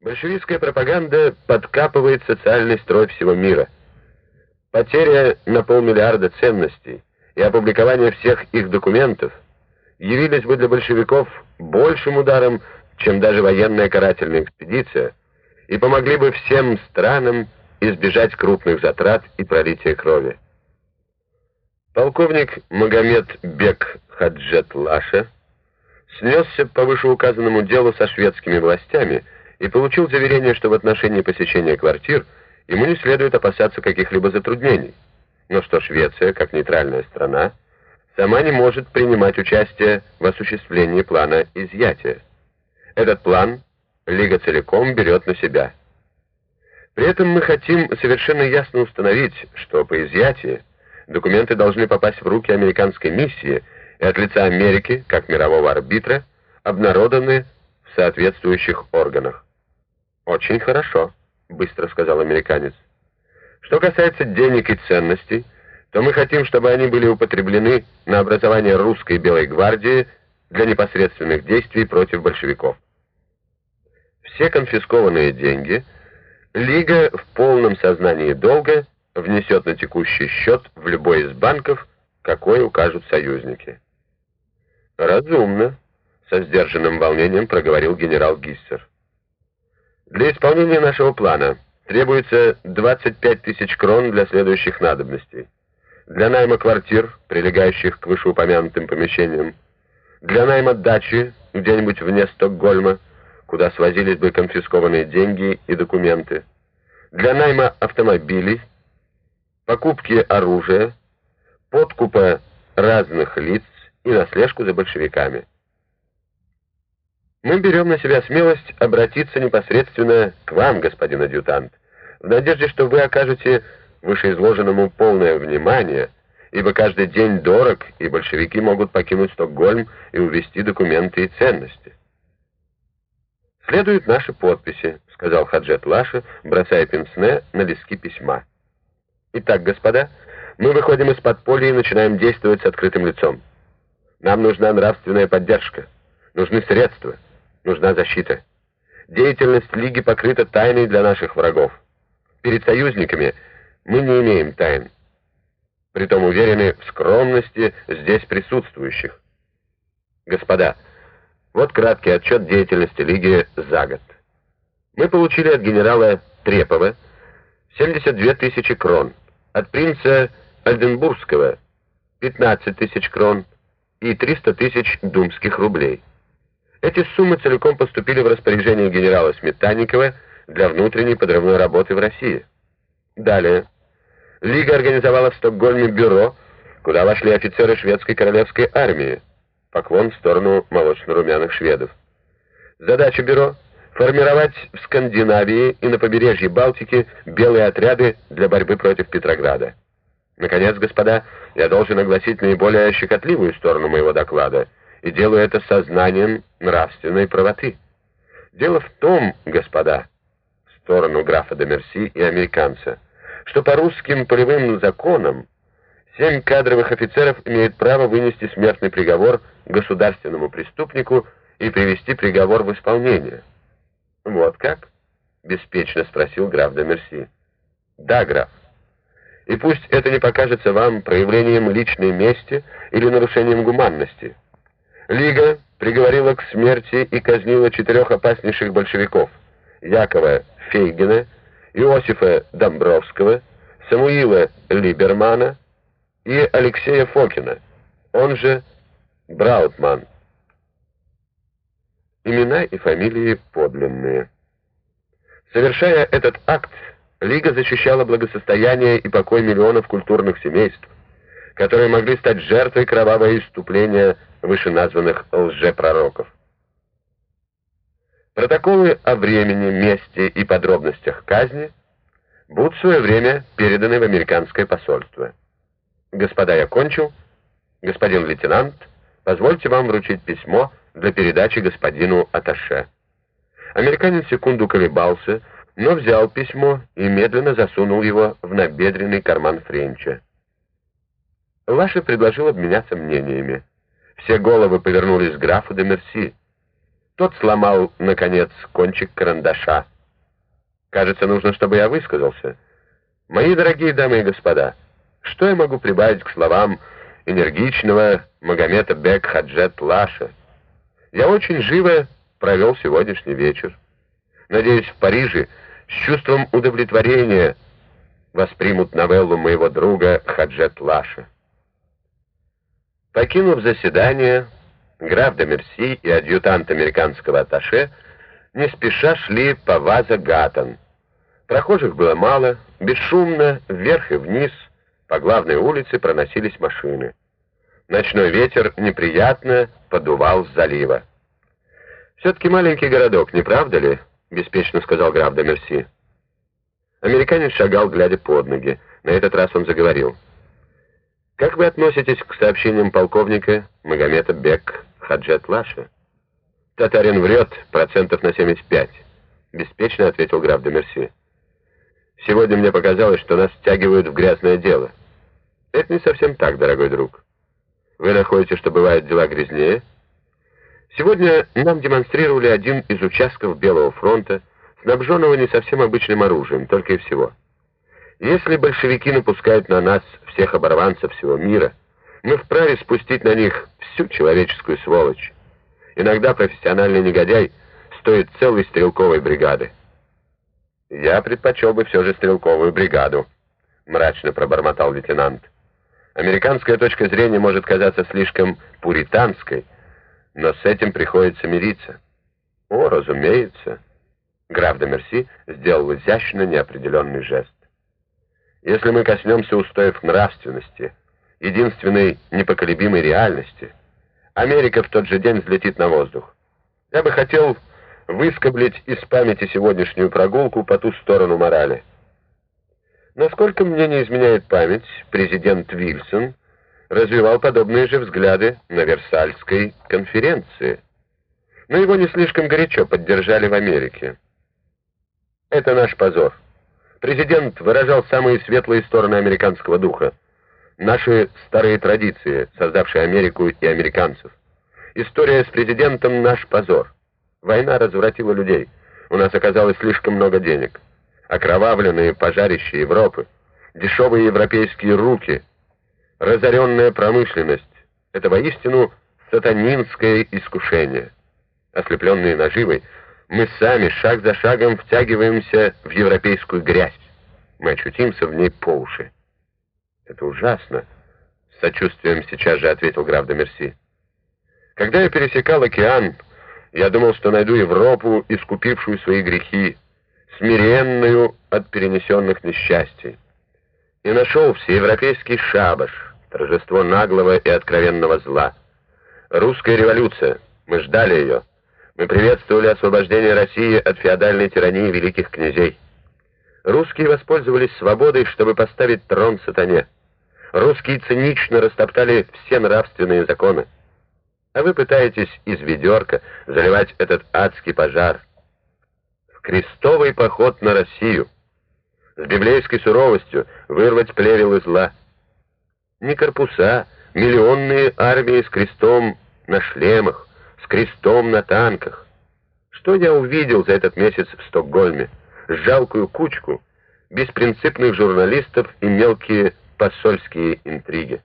Большевистская пропаганда подкапывает социальный строй всего мира. Потеря на полмиллиарда ценностей и опубликование всех их документов явились бы для большевиков большим ударом, чем даже военная карательная экспедиция, и помогли бы всем странам избежать крупных затрат и пролития крови. Полковник Магомед Бек Хаджет Лаша снесся по вышеуказанному делу со шведскими властями и получил заверение, что в отношении посещения квартир ему не следует опасаться каких-либо затруднений, но что Швеция, как нейтральная страна, сама не может принимать участие в осуществлении плана изъятия. Этот план Лига целиком берет на себя. При этом мы хотим совершенно ясно установить, что по изъятии документы должны попасть в руки американской миссии и от лица Америки, как мирового арбитра, обнародованы в соответствующих органах. «Очень хорошо», — быстро сказал американец. «Что касается денег и ценностей, то мы хотим, чтобы они были употреблены на образование русской Белой гвардии для непосредственных действий против большевиков. Все конфискованные деньги Лига в полном сознании долга внесет на текущий счет в любой из банков, какой укажут союзники. «Разумно», — со сдержанным волнением проговорил генерал Гиссер. Для исполнения нашего плана требуется 25 тысяч крон для следующих надобностей. Для найма квартир, прилегающих к вышеупомянутым помещениям, для найма дачи где-нибудь вне Стокгольма, куда свозились бы конфискованные деньги и документы, для найма автомобилей, покупки оружия, подкупа разных лиц и наслежку за большевиками. Мы берем на себя смелость обратиться непосредственно к вам, господин адъютант, в надежде, что вы окажете вышеизложенному полное внимание, ибо каждый день дорог, и большевики могут покинуть Стокгольм и увезти документы и ценности. «Следуют наши подписи», — сказал Хаджет Лаша, бросая пенсне на листки письма. «Итак, господа, мы выходим из подполья и начинаем действовать с открытым лицом. Нам нужна нравственная поддержка, нужны средства» нужна защита. Деятельность Лиги покрыта тайной для наших врагов. Перед союзниками мы не имеем тайн. Притом уверены в скромности здесь присутствующих. Господа, вот краткий отчет деятельности Лиги за год. Мы получили от генерала Трепова 72 тысячи крон, от принца Альденбургского 15 тысяч крон и 300 тысяч думских рублей. Эти суммы целиком поступили в распоряжение генерала Сметанникова для внутренней подрывной работы в России. Далее. Лига организовала в Стокгольме бюро, куда вошли офицеры шведской королевской армии. Поклон в сторону молочно-румяных шведов. Задача бюро — формировать в Скандинавии и на побережье Балтики белые отряды для борьбы против Петрограда. Наконец, господа, я должен огласить наиболее щекотливую сторону моего доклада — и делаю это сознанием нравственной правоты. Дело в том, господа, в сторону графа де Мерси и американца, что по русским полевым законам семь кадровых офицеров имеют право вынести смертный приговор государственному преступнику и привести приговор в исполнение. Вот как? беспечно спросил граф де Мерси. Да, граф. И пусть это не покажется вам проявлением личной мести или нарушением гуманности. Лига приговорила к смерти и казнила четырех опаснейших большевиков Якова Фейгина, Иосифа Домбровского, Самуила Либермана и Алексея Фокина, он же Браутман. Имена и фамилии подлинные. Совершая этот акт, Лига защищала благосостояние и покой миллионов культурных семейств, которые могли стать жертвой кровавого иступления вышеназванных лжепророков. Протоколы о времени, месте и подробностях казни будут в свое время переданы в американское посольство. Господа, я кончил. Господин лейтенант, позвольте вам вручить письмо для передачи господину Аташе. Американец секунду колебался, но взял письмо и медленно засунул его в набедренный карман Френча. Лаша предложил обменяться мнениями. Все головы повернулись к графу де Мерси. Тот сломал, наконец, кончик карандаша. Кажется, нужно, чтобы я высказался. Мои дорогие дамы и господа, что я могу прибавить к словам энергичного Магомета Бек Хаджет Лаша? Я очень живо провел сегодняшний вечер. Надеюсь, в Париже с чувством удовлетворения воспримут новеллу моего друга Хаджет Лаша. Покинув заседание, граф де Мерси и адъютант американского атташе не спеша шли по Ваза Гаттон. Прохожих было мало, бесшумно, вверх и вниз, по главной улице проносились машины. Ночной ветер неприятно подувал с залива. «Все-таки маленький городок, не правда ли?» — беспечно сказал граф де Мерси. Американец шагал, глядя под ноги. На этот раз он заговорил. «Как вы относитесь к сообщениям полковника Магомета Бек Хаджет Лаша?» «Татарин врет процентов на 75», — беспечно ответил граф де. «Сегодня мне показалось, что нас стягивают в грязное дело». «Это не совсем так, дорогой друг. Вы находите, что бывают дела грязнее?» Сегодня нам демонстрировали один из участков Белого фронта, снабженного не совсем обычным оружием, только и всего. Если большевики напускают на нас всех оборванцев всего мира, мы вправе спустить на них всю человеческую сволочь. Иногда профессиональный негодяй стоит целой стрелковой бригады. «Я предпочел бы все же стрелковую бригаду», — мрачно пробормотал лейтенант. «Американская точка зрения может казаться слишком пуританской, но с этим приходится мириться». «О, разумеется». Граф де Мерси сделал изящно неопределенный жест. Если мы коснемся устоев нравственности, единственной непоколебимой реальности, Америка в тот же день взлетит на воздух. Я бы хотел выскоблить из памяти сегодняшнюю прогулку по ту сторону морали. Насколько мне не изменяет память, президент Вильсон развивал подобные же взгляды на Версальской конференции. Но его не слишком горячо поддержали в Америке. Это наш позор. Президент выражал самые светлые стороны американского духа. Наши старые традиции, создавшие Америку и американцев. История с президентом — наш позор. Война развратила людей. У нас оказалось слишком много денег. Окровавленные пожарища Европы, дешевые европейские руки, разоренная промышленность — это воистину сатанинское искушение. Ослепленные наживой — мы сами шаг за шагом втягиваемся в европейскую грязь. Мы очутимся в ней по уши. Это ужасно, с сочувствием сейчас же ответил граф де Мерси. Когда я пересекал океан, я думал, что найду Европу, искупившую свои грехи, смиренную от перенесенных несчастий. И нашел всеевропейский шабаш, торжество наглого и откровенного зла. Русская революция, мы ждали ее. Мы приветствовали освобождение России от феодальной тирании великих князей. Русские воспользовались свободой, чтобы поставить трон сатане. Русские цинично растоптали все нравственные законы. А вы пытаетесь из ведерка заливать этот адский пожар. В крестовый поход на Россию. С библейской суровостью вырвать плевел из зла. Не корпуса, миллионные армии с крестом на шлемах, крестом на танках. Что я увидел за этот месяц в Стокгольме? Жалкую кучку беспринципных журналистов и мелкие посольские интриги.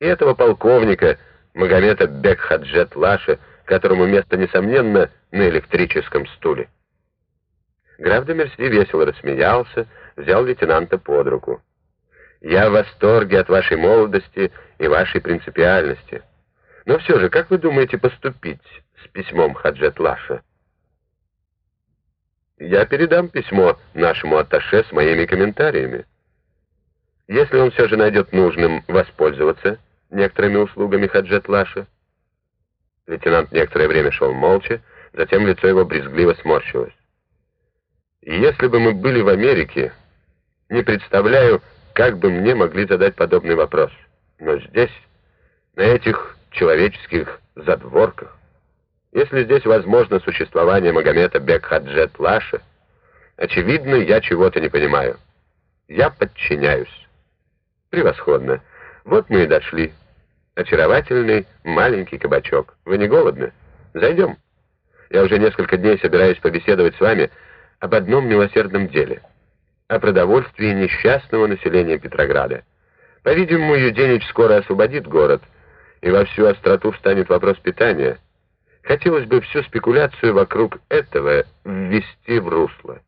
И этого полковника Магомета Бекхаджет Лаша, которому место, несомненно, на электрическом стуле. Граф де весело рассмеялся, взял лейтенанта под руку. «Я в восторге от вашей молодости и вашей принципиальности. Но все же, как вы думаете поступить с письмом Хаджет Лаша? Я передам письмо нашему атташе с моими комментариями. Если он все же найдет нужным воспользоваться некоторыми услугами Хаджет Лаша. Лейтенант некоторое время шел молча, затем лицо его брезгливо сморщилось. Если бы мы были в Америке, не представляю, как бы мне могли задать подобный вопрос. Но здесь, на этих человеческих задворках. Если здесь возможно существование Магомета Бек-Хаджет Лаша, очевидно, я чего-то не понимаю. Я подчиняюсь. Превосходно. Вот мы и дошли. Очаровательный маленький кабачок. Вы не голодны? Зайдем. Я уже несколько дней собираюсь побеседовать с вами об одном милосердном деле, о продовольствии несчастного населения Петрограда. По-видимому, Юденич скоро освободит город, и во всю остроту встанет вопрос питания. Хотелось бы всю спекуляцию вокруг этого ввести в русло.